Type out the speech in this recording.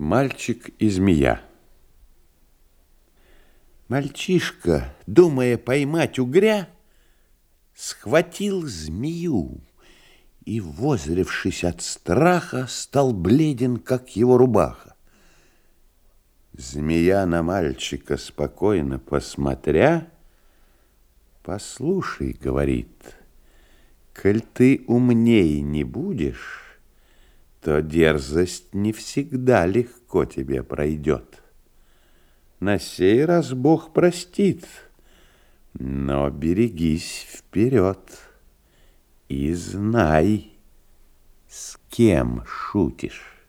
Мальчик и змея. Мальчишка, думая поймать угря, схватил змею и, возрившись от страха, стал бледен, как его рубаха. Змея на мальчика спокойно посмотря, «Послушай, — говорит, — коль ты умней не будешь, то дерзость не всегда легко тебе пройдет. На сей раз Бог простит, но берегись вперед и знай, с кем шутишь.